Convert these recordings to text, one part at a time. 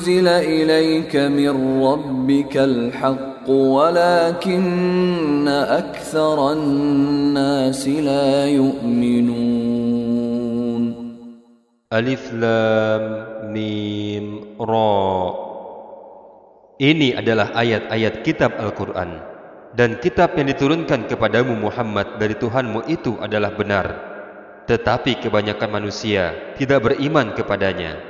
أنزل إليك من ربك الحق ولكن أكثر الناس لا يؤمنون Alif Lam Mim Ra Ini adalah ayat-ayat kitab Al-Quran Dan kitab yang diturunkan kepadamu Muhammad dari Tuhanmu itu adalah benar Tetapi kebanyakan manusia tidak beriman kepadanya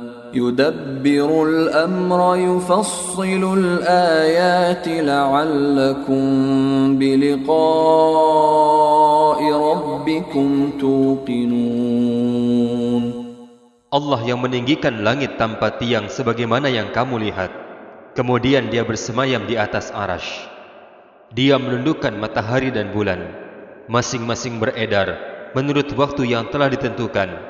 يدبر الامر يفصل الايات لعلكم بلقاء ربكم توقنون Allah yang meninggikan langit tanpa tiang sebagaimana yang kamu lihat. Kemudian dia bersemayam di atas arash. Dia menundukkan matahari dan bulan. Masing-masing beredar menurut waktu yang telah ditentukan.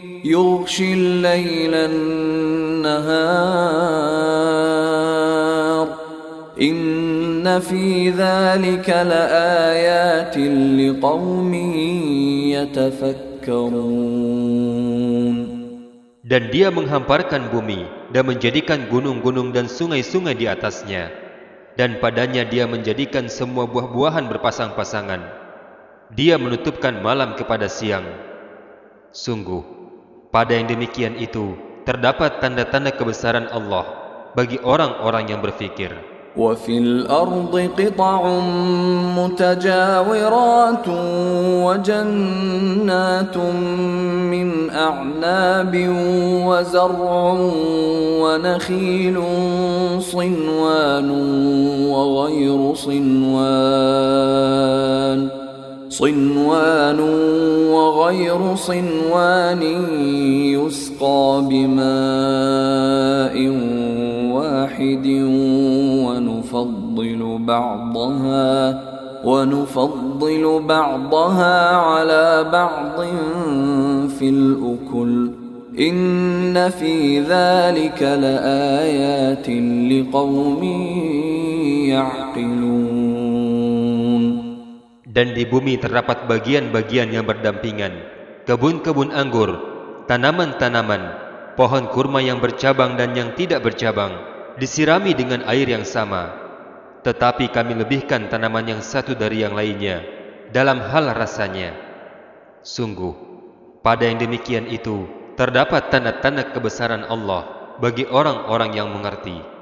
يغشي الليل النهار إن في ذلك لآيات لقوم يتفكرون Dan dia menghamparkan bumi dan menjadikan gunung-gunung dan sungai-sungai di atasnya. Dan padanya dia menjadikan semua buah-buahan berpasang-pasangan. Dia menutupkan malam kepada siang. Sungguh, pada yang demikian itu terdapat tanda-tanda kebesaran Allah bagi orang-orang yang berfikir. وفي الأرض قطع متجاورات وجنات من أعناب وزرع ونخيل صنوان وغير صنوان صنوان وغير صنوان يسقى بماء واحد ونفضل بعضها ونفضل بعضها على بعض في الأكل. إن في ذلك لآيات لقوم يعقلون. Dan di bumi terdapat bagian-bagian yang berdampingan, kebun-kebun anggur, tanaman-tanaman, pohon kurma yang bercabang dan yang tidak bercabang, disirami dengan air yang sama. Tetapi kami lebihkan tanaman yang satu dari yang lainnya dalam hal rasanya. Sungguh, pada yang demikian itu terdapat tanda-tanda kebesaran Allah bagi orang-orang yang mengerti.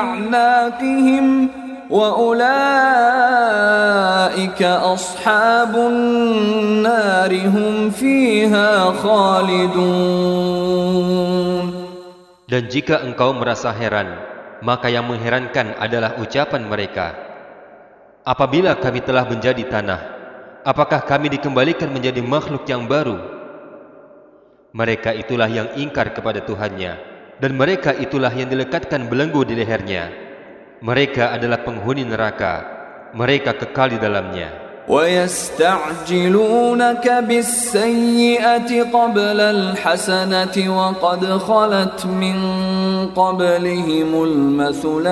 أعناقهم وأولئك أصحاب النار هم فيها خالدون Dan jika engkau merasa heran, maka yang mengherankan adalah ucapan mereka. Apabila kami telah menjadi tanah, apakah kami dikembalikan menjadi makhluk yang baru? Mereka itulah yang ingkar kepada Tuhannya dan mereka itulah yang dilekatkan belenggu di lehernya. Mereka adalah penghuni neraka, mereka kekal di dalamnya. ويستعجلونك بالسيئة قبل الحسنة وقد خلت من قبلهم المثلات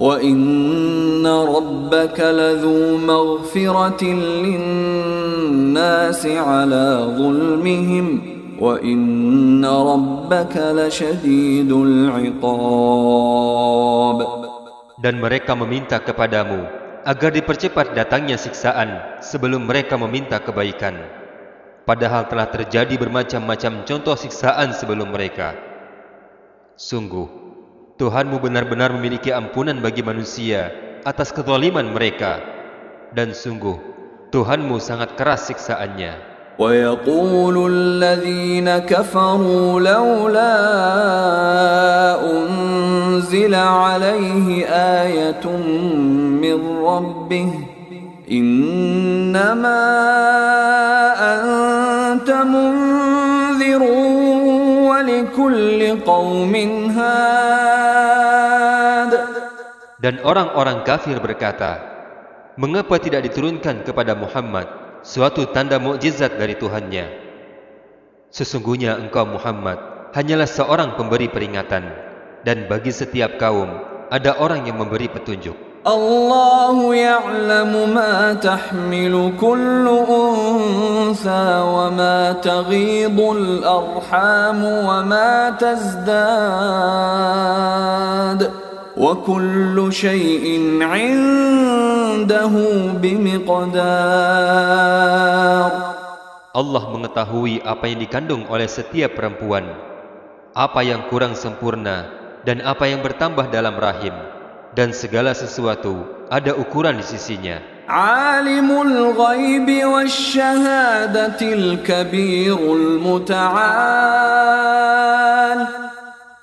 وإن ربك لذو مغفرة للناس على ظلمهم وإن ربك لشديد العقاب Dan mereka meminta kepadamu agar dipercepat datangnya siksaan sebelum mereka meminta kebaikan. Padahal telah terjadi bermacam-macam contoh siksaan sebelum mereka. Sungguh, Tuhanmu benar-benar memiliki ampunan bagi manusia atas kezaliman mereka. Dan sungguh, Tuhanmu sangat keras siksaannya. ويقول الذين كفروا لولا أنزل عليه آية من ربه إنما أنت منذر ولكل قوم هاد Dan orang-orang kafir berkata, Mengapa tidak diturunkan kepada Muhammad suatu tanda mukjizat dari Tuhannya. Sesungguhnya engkau Muhammad hanyalah seorang pemberi peringatan dan bagi setiap kaum ada orang yang memberi petunjuk. Allah ya'lamu ma tahmilu kullu untha wa ma taghidul arham wa ma tazdad. وكل شيء عنده بمقدار Allah mengetahui apa yang dikandung oleh setiap perempuan, apa yang kurang sempurna dan apa yang bertambah dalam rahim dan segala sesuatu ada ukuran di sisinya. Alimul ghaibi wasyahadatil kabirul muta'al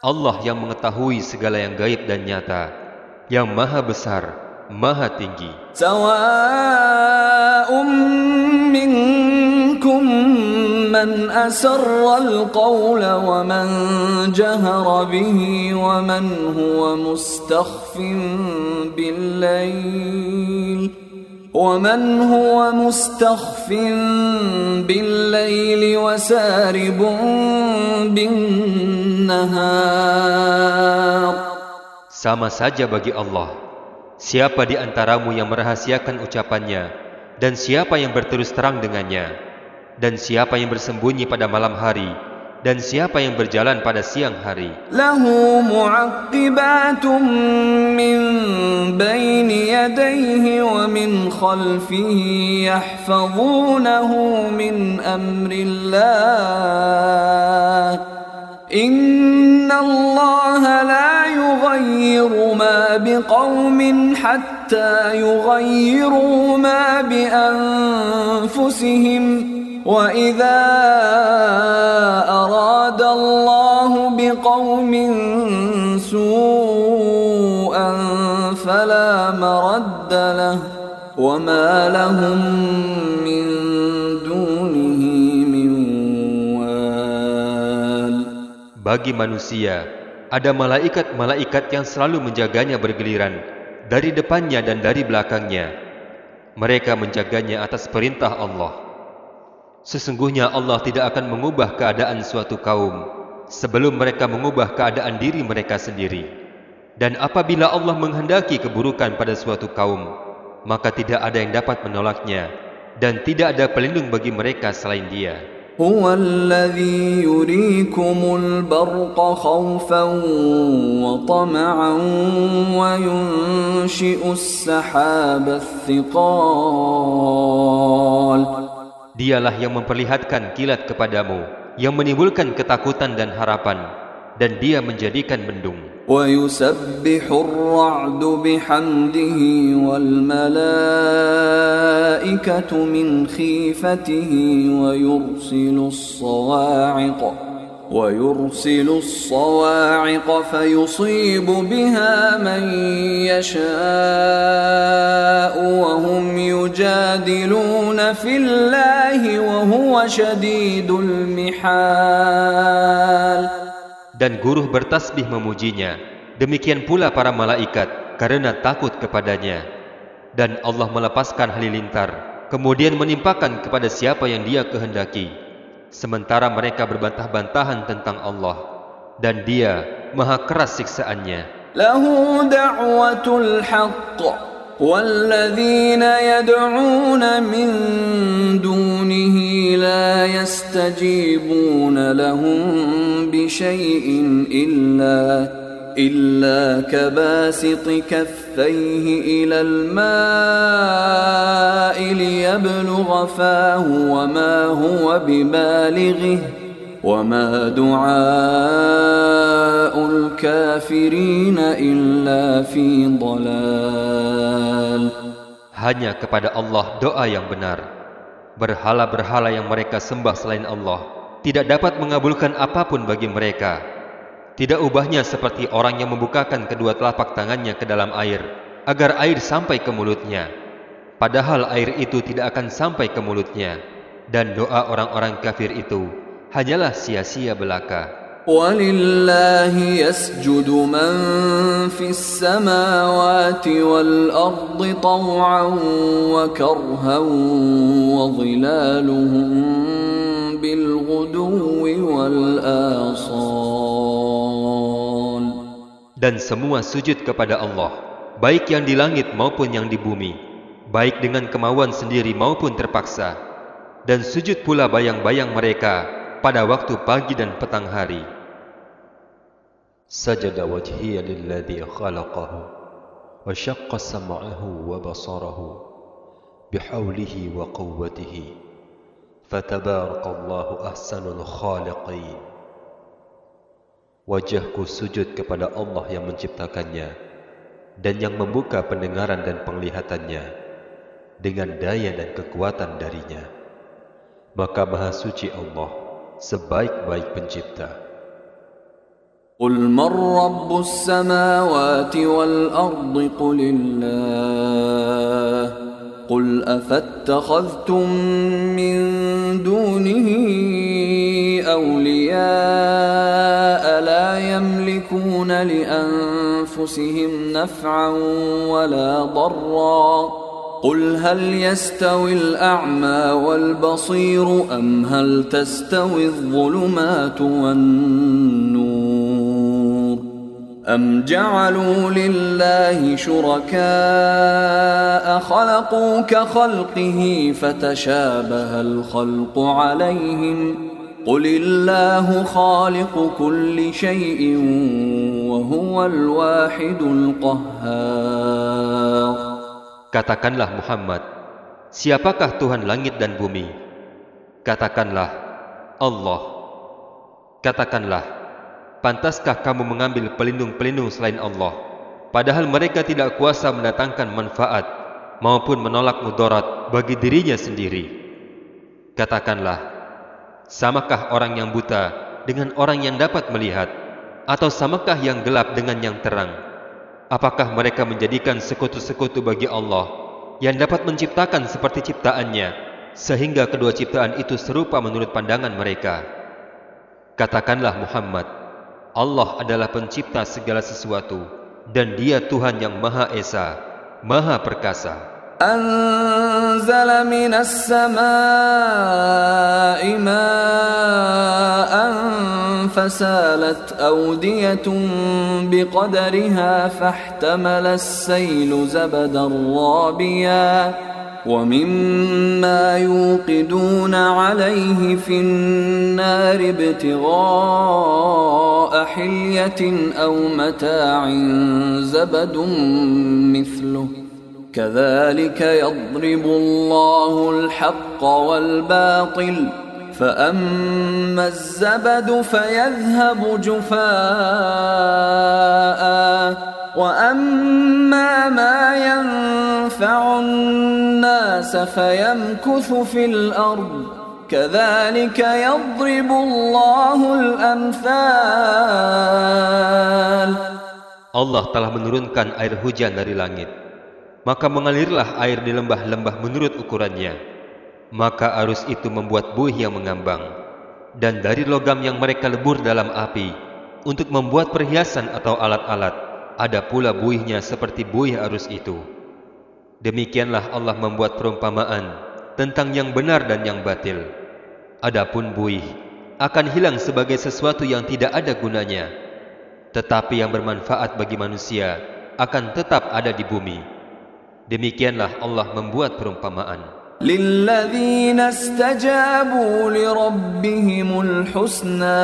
Allah yang mengetahui segala yang gaib dan nyata, yang maha besar, maha tinggi. Sawa'um minkum man asarra al-qawla wa man jahara bihi wa man huwa mustakhfin bil-layl. ومن هو مستخف بالليل وسارب بالنهار Sama saja bagi Allah Siapa di antaramu yang merahasiakan ucapannya dan siapa yang berterus terang dengannya dan siapa yang bersembunyi pada malam hari dan siapa yang berjalan pada siang hari. Lahu mu'aqqibatun min baini yadayhi wa min khalfihi yahfazunahu min amrillah. Inna Allah la yughayyiru ma biqaumin hatta yughayyiru ma bi anfusihim وإذا أراد الله بقوم سوءا فلا مرد له وما لهم من دونه من وال Bagi manusia, ada malaikat-malaikat yang selalu menjaganya bergiliran dari depannya dan dari belakangnya. Mereka menjaganya atas perintah Allah. Sesungguhnya Allah tidak akan mengubah keadaan suatu kaum sebelum mereka mengubah keadaan diri mereka sendiri. Dan apabila Allah menghendaki keburukan pada suatu kaum, maka tidak ada yang dapat menolaknya dan tidak ada pelindung bagi mereka selain Dia. هو الذي يريكم البرق خوفا وطمعا وينشئ السحاب الثقال Dialah yang memperlihatkan kilat kepadamu, yang menimbulkan ketakutan dan harapan, dan dia menjadikan mendung. ويسبح الرعد بحمده والملائكة من خيفته ويرسل الصواعق ويرسل الصواعق فيصيب بها من يشاء وهم يجادلون في الله وهو شديد المحال Dan guru bertasbih memujinya. Demikian pula para malaikat karena takut kepadanya. Dan Allah melepaskan halilintar, kemudian menimpakan kepada siapa yang dia kehendaki. Sementara mereka berbantah-bantahan tentang Allah. Dan dia maha keras siksaannya. له دعوة الحق والذين يدعون من دونه لا يستجيبون لهم بشيء إلا إلا كباسط كفيه إلى الماء ليبلغ فاه وما هو ببالغه وما دعاء الكافرين إلا في ضلال Hanya kepada Allah doa yang benar. Berhala-berhala yang mereka sembah selain Allah tidak dapat mengabulkan apapun bagi mereka. Tidak ubahnya seperti orang yang membukakan kedua telapak tangannya ke dalam air agar air sampai ke mulutnya. Padahal air itu tidak akan sampai ke mulutnya. Dan doa orang-orang kafir itu hanyalah sia-sia belaka. ولله يسجد من في السماوات والأرض طوعا وكرها وظلالهم بالغدو والآصال Dan semua sujud kepada Allah, baik yang di langit maupun yang di bumi, baik dengan kemauan sendiri maupun terpaksa. Dan sujud pula bayang-bayang mereka pada waktu pagi dan petang hari. سجد وجهي للذي خلقه وشق سمعه وبصره بحوله وقوته فتبارك الله أحسن الخالقين Wajahku sujud kepada Allah yang menciptakannya dan yang membuka pendengaran dan penglihatannya dengan daya dan kekuatan darinya. Maka Maha Suci Allah sebaik-baik pencipta. قل من رب السماوات والأرض قل الله قل أفاتخذتم من دونه أولياء لا يملكون لأنفسهم نفعا ولا ضرا قل هل يستوي الأعمى والبصير أم هل تستوي الظلمات والنور أم جعلوا لله شركاء خلقوا كخلقه فتشابه الخلق عليهم قل الله خالق كل شيء وهو الواحد القهار Katakanlah Muhammad, siapakah Tuhan langit dan bumi? Katakanlah, Allah. Katakanlah, pantaskah kamu mengambil pelindung-pelindung selain Allah? Padahal mereka tidak kuasa mendatangkan manfaat maupun menolak mudarat bagi dirinya sendiri. Katakanlah, samakah orang yang buta dengan orang yang dapat melihat? Atau samakah yang gelap dengan yang terang? Apakah mereka menjadikan sekutu-sekutu bagi Allah yang dapat menciptakan seperti ciptaannya sehingga kedua ciptaan itu serupa menurut pandangan mereka? Katakanlah Muhammad, Allah adalah pencipta segala sesuatu dan dia Tuhan yang Maha Esa, Maha Perkasa. أنزل من السماء ماء فسالت أودية بقدرها فاحتمل السيل زبدا رابيا ومما يوقدون عليه في النار ابتغاء حلية أو متاع زبد مثله. كذلك يضرب الله الحق والباطل فأما الزبد فيذهب جفاء. وأما ما ينفع الناس فيمكث في الأرض كذلك يضرب الله الأمثال Allah telah menurunkan air hujan dari langit. Maka mengalirlah air di lembah-lembah menurut ukurannya. Maka arus itu membuat buih yang mengambang. Dan dari logam yang mereka lebur dalam api, untuk membuat perhiasan atau alat-alat. Ada pula buihnya seperti buih arus itu. Demikianlah Allah membuat perumpamaan tentang yang benar dan yang batil. Adapun buih akan hilang sebagai sesuatu yang tidak ada gunanya, tetapi yang bermanfaat bagi manusia akan tetap ada di bumi. Demikianlah Allah membuat perumpamaan. للذين استجابوا لربهم الحسنى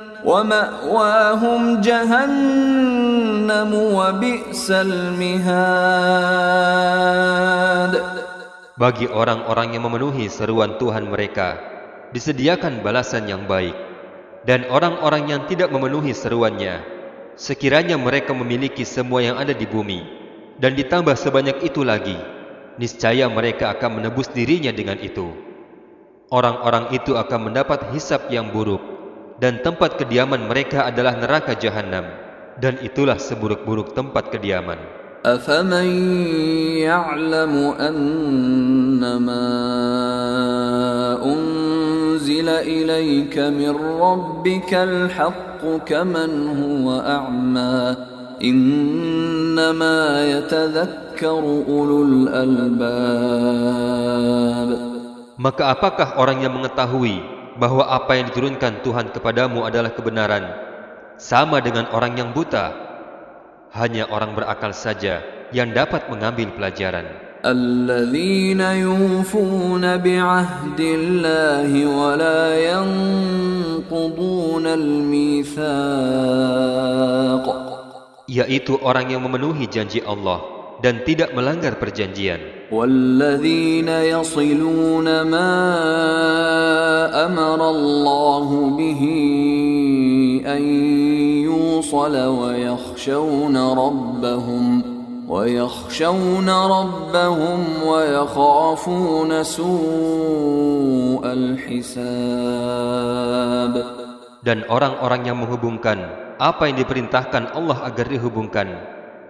ومأواهم جهنم وبئس المهاد Bagi orang-orang yang memenuhi seruan Tuhan mereka, disediakan balasan yang baik. Dan orang-orang yang tidak memenuhi seruannya, sekiranya mereka memiliki semua yang ada di bumi, dan ditambah sebanyak itu lagi, niscaya mereka akan menebus dirinya dengan itu. Orang-orang itu akan mendapat hisap yang buruk, dan tempat kediaman mereka adalah neraka jahanam dan itulah seburuk-buruk tempat kediaman أفمن يعلم أنما أنزل إليك من ربك الحق كمن هو أعمى إنما يتذكر أولو الألباب Maka apakah orang yang mengetahui bahwa apa yang diturunkan Tuhan kepadamu adalah kebenaran, sama dengan orang yang buta. Hanya orang berakal saja yang dapat mengambil pelajaran. الذين يوفون بعهد الله ولا ينقضون الميثاق yaitu orang yang memenuhi janji Allah dan tidak melanggar perjanjian. والذين يصلون ما أمر الله به أن يوصل ويخشون ربهم ويخشون ربهم ويخافون سوء الحساب Dan orang-orang yang menghubungkan apa yang diperintahkan Allah agar dihubungkan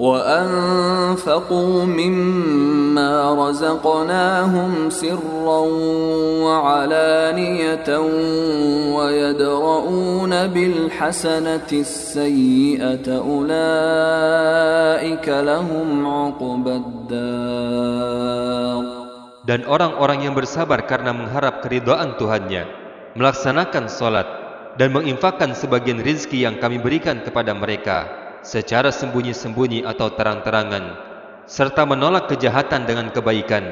وأنفقوا مما رزقناهم سرا وعلانية ويدرؤون بالحسنة السيئة أولئك لهم عقبى الدار Dan orang-orang yang bersabar karena mengharap keridhaan Tuhannya, melaksanakan solat, dan menginfakkan sebagian rizki yang kami berikan kepada mereka, secara sembunyi-sembunyi atau terang-terangan, serta menolak kejahatan dengan kebaikan,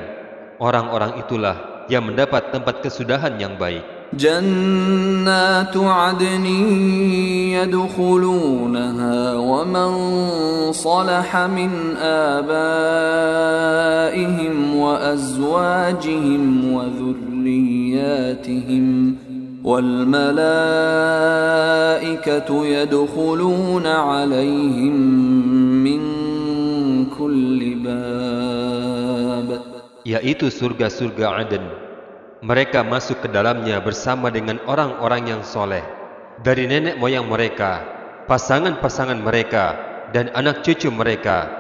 orang-orang itulah yang mendapat tempat kesudahan yang baik. جنات عدن يدخلونها ومن صلح من آبائهم وأزواجهم وذرياتهم والملائكة يدخلون عليهم من كل باب Yaitu surga-surga Aden. Mereka masuk ke dalamnya bersama dengan orang-orang yang soleh. Dari nenek moyang mereka, pasangan-pasangan mereka, dan anak cucu mereka.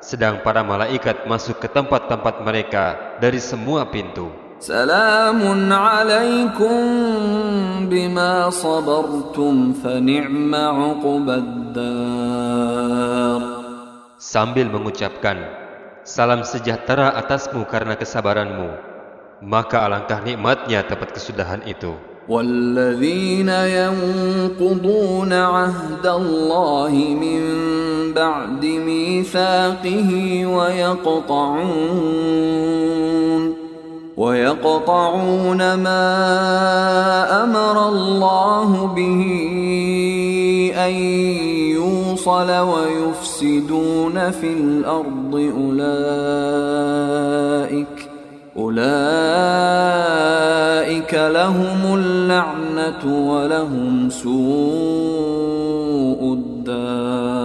Sedang para malaikat masuk ke tempat-tempat mereka dari semua pintu. سلام عليكم بما صبرتم فنعم عقبى الدار sambil mengucapkan salam sejahtera atasmu karena kesabaranmu maka alangkah nikmatnya tempat kesudahan itu والذين ينقضون عهد الله من بعد ميثاقه ويقطعون ويقطعون ما أمر الله به أن يوصل وَيُفْسِدُونَ فِي الْأَرْضِ أُولَئِكَ أُولَئِكَ لَهُمُ اللَّعْنَةُ وَلَهُمْ سُوءُ الدَّارِ.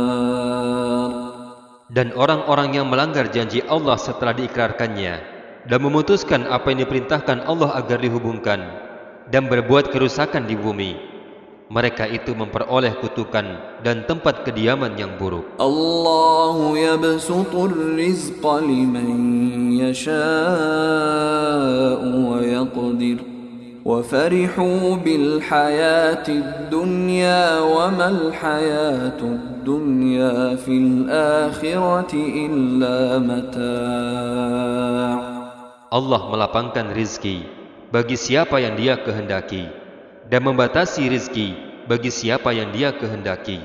Dan orang-orang yang melanggar janji Allah setelah diikrarkannya dan memutuskan apa yang diperintahkan Allah agar dihubungkan dan berbuat kerusakan di bumi, mereka itu memperoleh kutukan dan tempat kediaman yang buruk. الله يبسط الرزق لمن يشاء ويقدر وفرحوا بالحياة الدنيا وما الحياة الدنيا في الآخرة إلا متاع Allah melapangkan rizki bagi siapa yang dia kehendaki dan membatasi rizki bagi siapa yang dia kehendaki.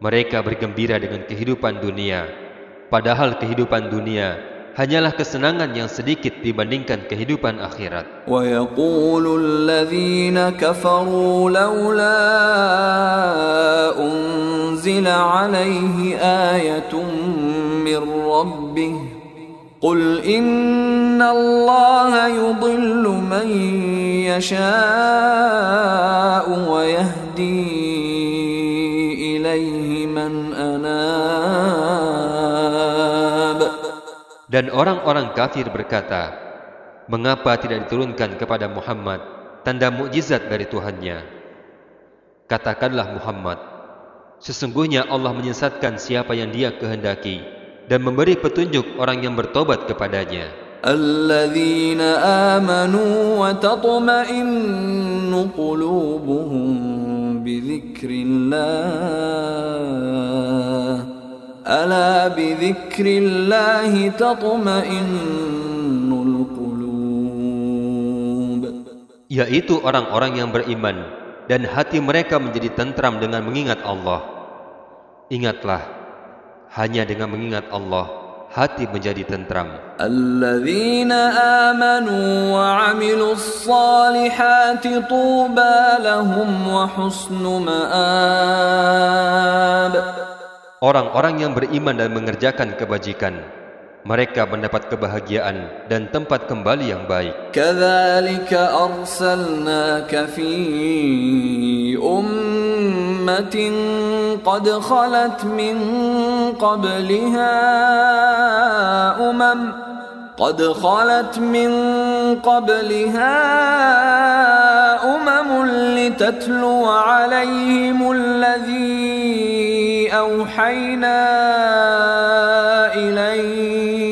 Mereka bergembira dengan kehidupan dunia, padahal kehidupan dunia hanyalah kesenangan yang sedikit dibandingkan kehidupan akhirat. ويقول الذين كفروا لولا أنزل عليه آية من ربه قل إن الله يضل من يشاء ويهدي إليه من أناب Dan orang-orang kafir berkata, Mengapa tidak diturunkan kepada Muhammad tanda mukjizat dari Tuhannya? Katakanlah Muhammad, Sesungguhnya Allah menyesatkan siapa yang dia kehendaki dan memberi petunjuk orang yang bertobat kepadanya. الذين آمنوا وتطمئن قلوبهم بذكر الله ألا بذكر الله تطمئن القلوب Yaitu orang-orang yang beriman dan hati mereka menjadi tentram dengan mengingat Allah. Ingatlah, hanya dengan mengingat Allah, hati menjadi tentram. Orang-orang yang beriman dan mengerjakan kebajikan, mereka mendapat kebahagiaan dan tempat kembali yang baik. Kedalika arsalnaka fi ummi أمة قد خلت من قبلها أمم قد خلت من قبلها أمم لتتلو عليهم الذي أوحينا إليك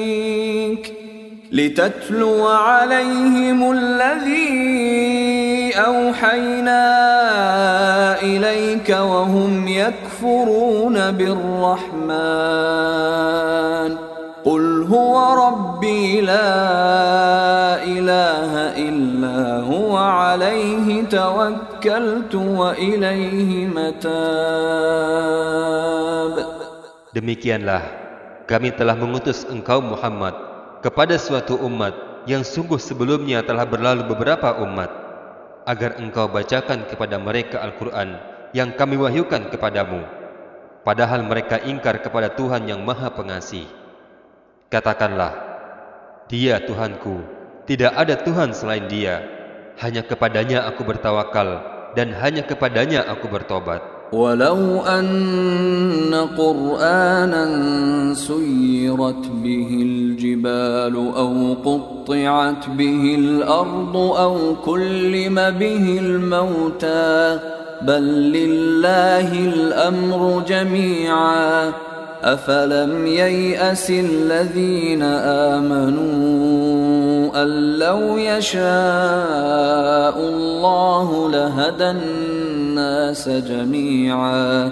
لتتلو عليهم الذي أوحينا إليك وهم يكفرون بالرحمن قل هو ربي لا إله إلا هو عليه توكلت وإليه متاب Demikianlah, kami telah mengutus engkau Muhammad kepada suatu umat yang sungguh sebelumnya telah berlalu beberapa umat, agar engkau bacakan kepada mereka Al-Quran yang kami wahyukan kepadamu, padahal mereka ingkar kepada Tuhan yang Maha Pengasih. Katakanlah, Dia Tuhanku, tidak ada Tuhan selain Dia, hanya kepadanya aku bertawakal dan hanya kepadanya aku bertobat. ولو أن قرآنا سيرت به الجبال أو قطعت به الأرض أو كلم به الموتى بل لله الأمر جميعا أفلم ييأس الذين آمنوا أن لو يشاء الله لهدى الناس جميعا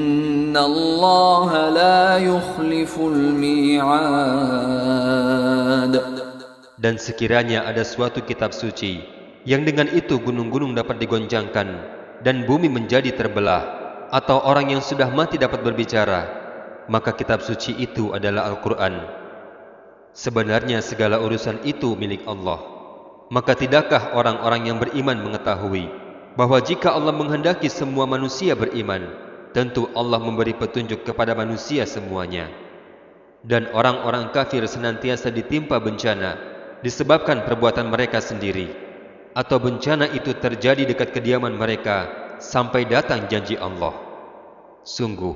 Dan sekiranya ada suatu kitab suci yang dengan itu gunung-gunung dapat digoncangkan dan bumi menjadi terbelah atau orang yang sudah mati dapat berbicara, maka kitab suci itu adalah Al-Quran. Sebenarnya segala urusan itu milik Allah. Maka tidakkah orang-orang yang beriman mengetahui bahwa jika Allah menghendaki semua manusia beriman, tentu Allah memberi petunjuk kepada manusia semuanya. Dan orang-orang kafir senantiasa ditimpa bencana disebabkan perbuatan mereka sendiri atau bencana itu terjadi dekat kediaman mereka sampai datang janji Allah. Sungguh,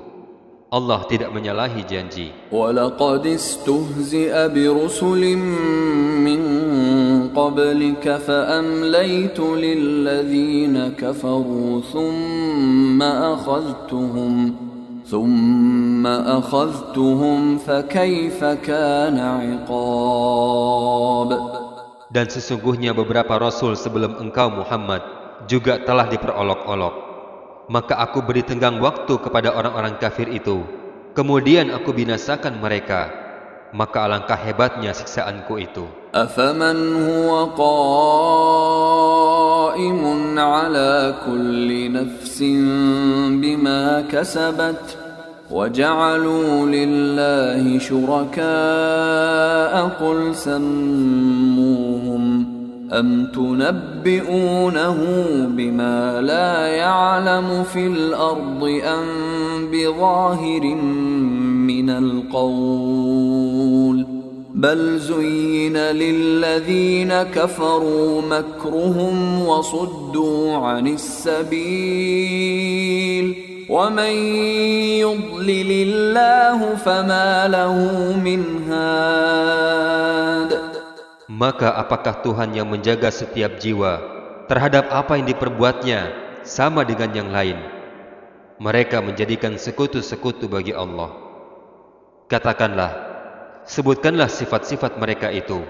Allah tidak menyalahi janji. وَلَقَدِ اسْتُهْزِئَ بِرُسُلٍ مِّن قَبْلِكَ فَأَمْلَيْتُ لِلَّذِينَ كَفَرُوا ثُمَّ أَخَذْتُهُمْ ثُمَّ أَخَذْتُهُمْ فَكَيْفَ كَانَ عِقَابِ Dan sesungguhnya beberapa rasul sebelum engkau Muhammad juga telah diperolok-olok. Maka aku beri tenggang waktu kepada orang-orang kafir itu. Kemudian aku binasakan mereka. Maka alangkah hebatnya siksaanku itu. أفمن هو قائم على كل نفس بما كسبت وجعلوا لله شركاء قل سموهم أم تنبئونه بما لا يعلم في الأرض أم بظاهر من القول بل زين للذين كفروا مكرهم وصدوا عن السبيل ومن يضلل الله فما له من هاد Maka apakah Tuhan yang menjaga setiap jiwa terhadap apa yang diperbuatnya sama dengan yang lain? Mereka menjadikan sekutu-sekutu bagi Allah. Katakanlah, sebutkanlah sifat-sifat mereka itu.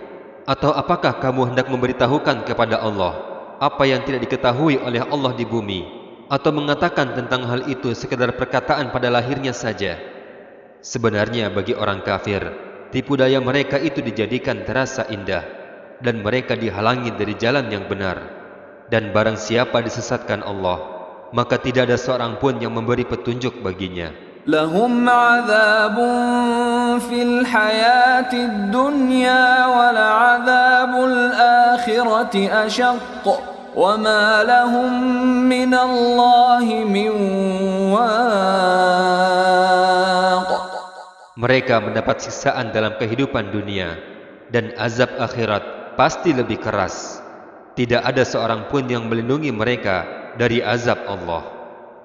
Atau apakah kamu hendak memberitahukan kepada Allah apa yang tidak diketahui oleh Allah di bumi? Atau mengatakan tentang hal itu sekedar perkataan pada lahirnya saja? Sebenarnya bagi orang kafir, tipu daya mereka itu dijadikan terasa indah dan mereka dihalangi dari jalan yang benar. Dan barang siapa disesatkan Allah, maka tidak ada seorang pun yang memberi petunjuk baginya. لهم عذاب في الحياة الدنيا ولعذاب الآخرة أشق وما لهم من الله من واق Mereka mendapat siksaan dalam kehidupan dunia dan azab akhirat pasti lebih keras. Tidak ada seorang pun yang melindungi mereka dari azab Allah.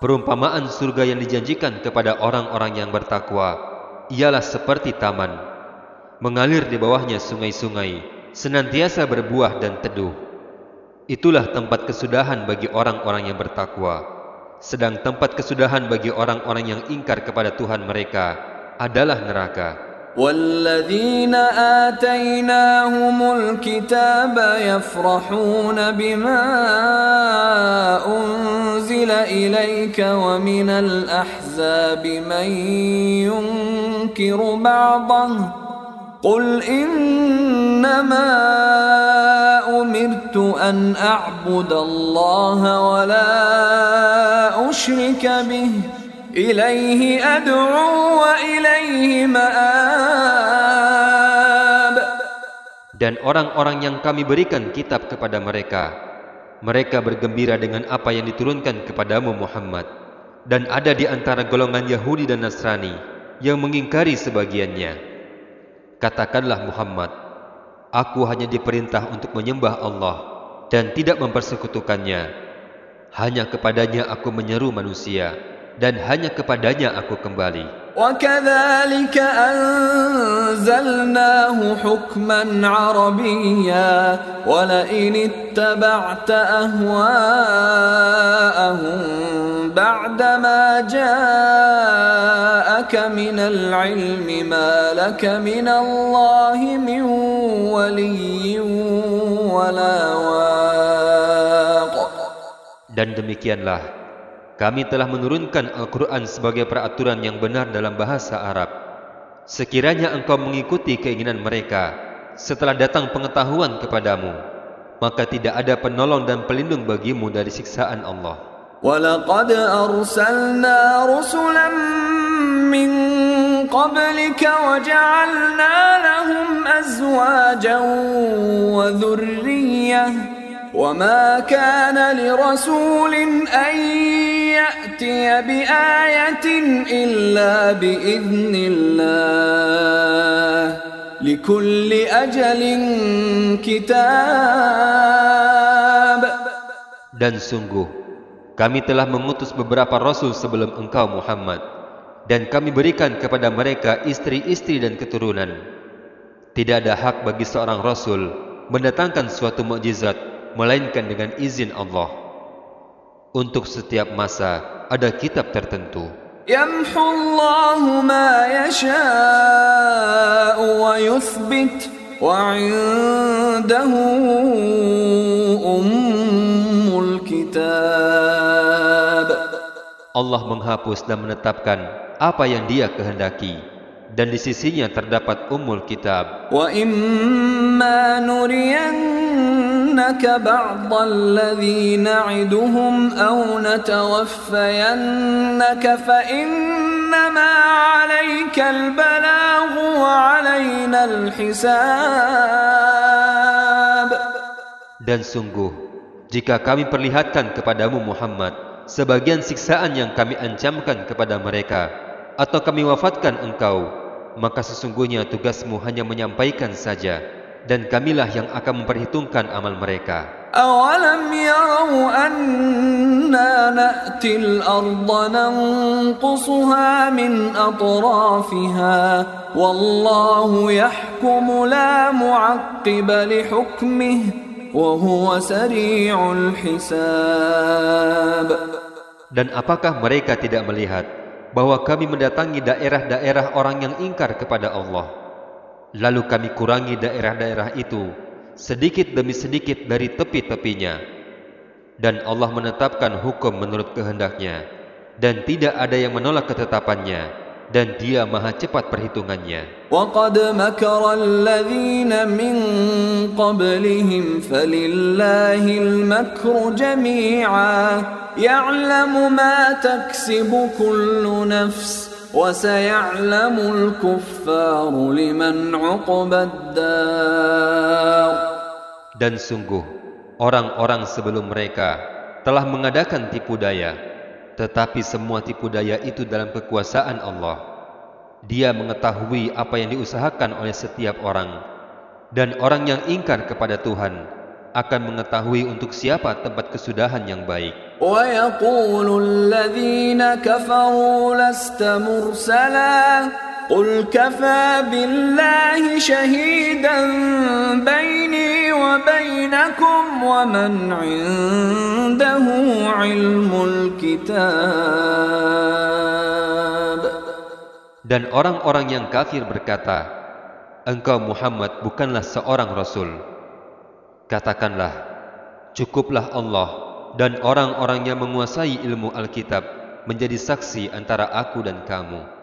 Perumpamaan surga yang dijanjikan kepada orang-orang yang bertakwa ialah seperti taman. Mengalir di bawahnya sungai-sungai, senantiasa berbuah dan teduh. Itulah tempat kesudahan bagi orang-orang yang bertakwa. Sedang tempat kesudahan bagi orang-orang yang ingkar kepada Tuhan mereka adalah neraka. والذين آتيناهم الكتاب يفرحون بما أنزل إليك ومن الأحزاب من ينكر بعضه قل إنما أمرت أن أعبد الله ولا أشرك به إليه أدعو وإليه مآب Dan orang-orang yang kami berikan kitab kepada mereka, mereka bergembira dengan apa yang diturunkan kepadamu Muhammad. Dan ada di antara golongan Yahudi dan Nasrani yang mengingkari sebagiannya. Katakanlah Muhammad, aku hanya diperintah untuk menyembah Allah dan tidak mempersekutukannya. Hanya kepadanya aku menyeru manusia dan hanya kepadanya aku kembali. وكذلك أنزلناه حكما عربيا ولئن اتبعت أهواءهم بعدما جاءك من العلم ما لك من الله من ولي ولا واق Dan demikianlah Kami telah menurunkan Al-Quran sebagai peraturan yang benar dalam bahasa Arab. Sekiranya engkau mengikuti keinginan mereka setelah datang pengetahuan kepadamu, maka tidak ada penolong dan pelindung bagimu dari siksaan Allah. وَلَقَدْ أَرْسَلْنَا رُسُلًا مِّن قَبْلِكَ وَجَعَلْنَا لَهُمْ أَزْوَاجًا وَذُرِّيَّةً وَمَا كَانَ لِرَسُولٍ أَن يأتي بآية إلا بإذن الله لكل أجل كتاب Dan sungguh, kami telah mengutus beberapa rasul sebelum engkau Muhammad, dan kami berikan kepada mereka istri-istri dan keturunan. Tidak ada hak bagi seorang rasul mendatangkan suatu mukjizat melainkan dengan izin Allah. Untuk setiap masa ada kitab tertentu. Yamhullahu ma yasha'u wa yuthbit wa 'indahu ummul kitab. Allah menghapus dan menetapkan apa yang Dia kehendaki dan di sisinya terdapat umul kitab. Wa imma nuriyan نرينك بعض الذي نعدهم أو نتوفينك فإنما عليك البلاغ وعلينا الحساب Dan sungguh, jika kami perlihatkan kepadamu Muhammad sebagian siksaan yang kami ancamkan kepada mereka, atau kami wafatkan engkau, maka sesungguhnya tugasmu hanya menyampaikan saja, dan kamilah yang akan memperhitungkan amal mereka. أولم يروا أنا نأتي الأرض ننقصها من أطرافها والله يحكم لا معقب لحكمه وهو سريع الحساب Dan apakah mereka tidak melihat bahwa kami mendatangi daerah-daerah orang yang ingkar kepada Allah? Lalu kami kurangi daerah-daerah itu sedikit demi sedikit dari tepi-tepinya. Dan Allah menetapkan hukum menurut kehendaknya. Dan tidak ada yang menolak ketetapannya. Dan dia maha cepat perhitungannya. وقد مكر الذين من قبلهم فلله المكر جميعا يعلم ما تكسب كل نفس وسيعلم الكفار لمن عقبى الدار Dan sungguh, orang-orang sebelum mereka telah mengadakan tipu daya, tetapi semua tipu daya itu dalam kekuasaan Allah. Dia mengetahui apa yang diusahakan oleh setiap orang, dan orang yang ingkar kepada Tuhan akan mengetahui untuk siapa tempat kesudahan yang baik. ويقول الذين كفروا لست مرسلا قل كفى بالله شهيدا بيني وبينكم ومن عنده علم الكتاب Dan orang-orang yang kafir berkata, Engkau Muhammad bukanlah seorang Rasul. Katakanlah, cukuplah Allah dan orang-orang yang menguasai ilmu Alkitab menjadi saksi antara aku dan kamu.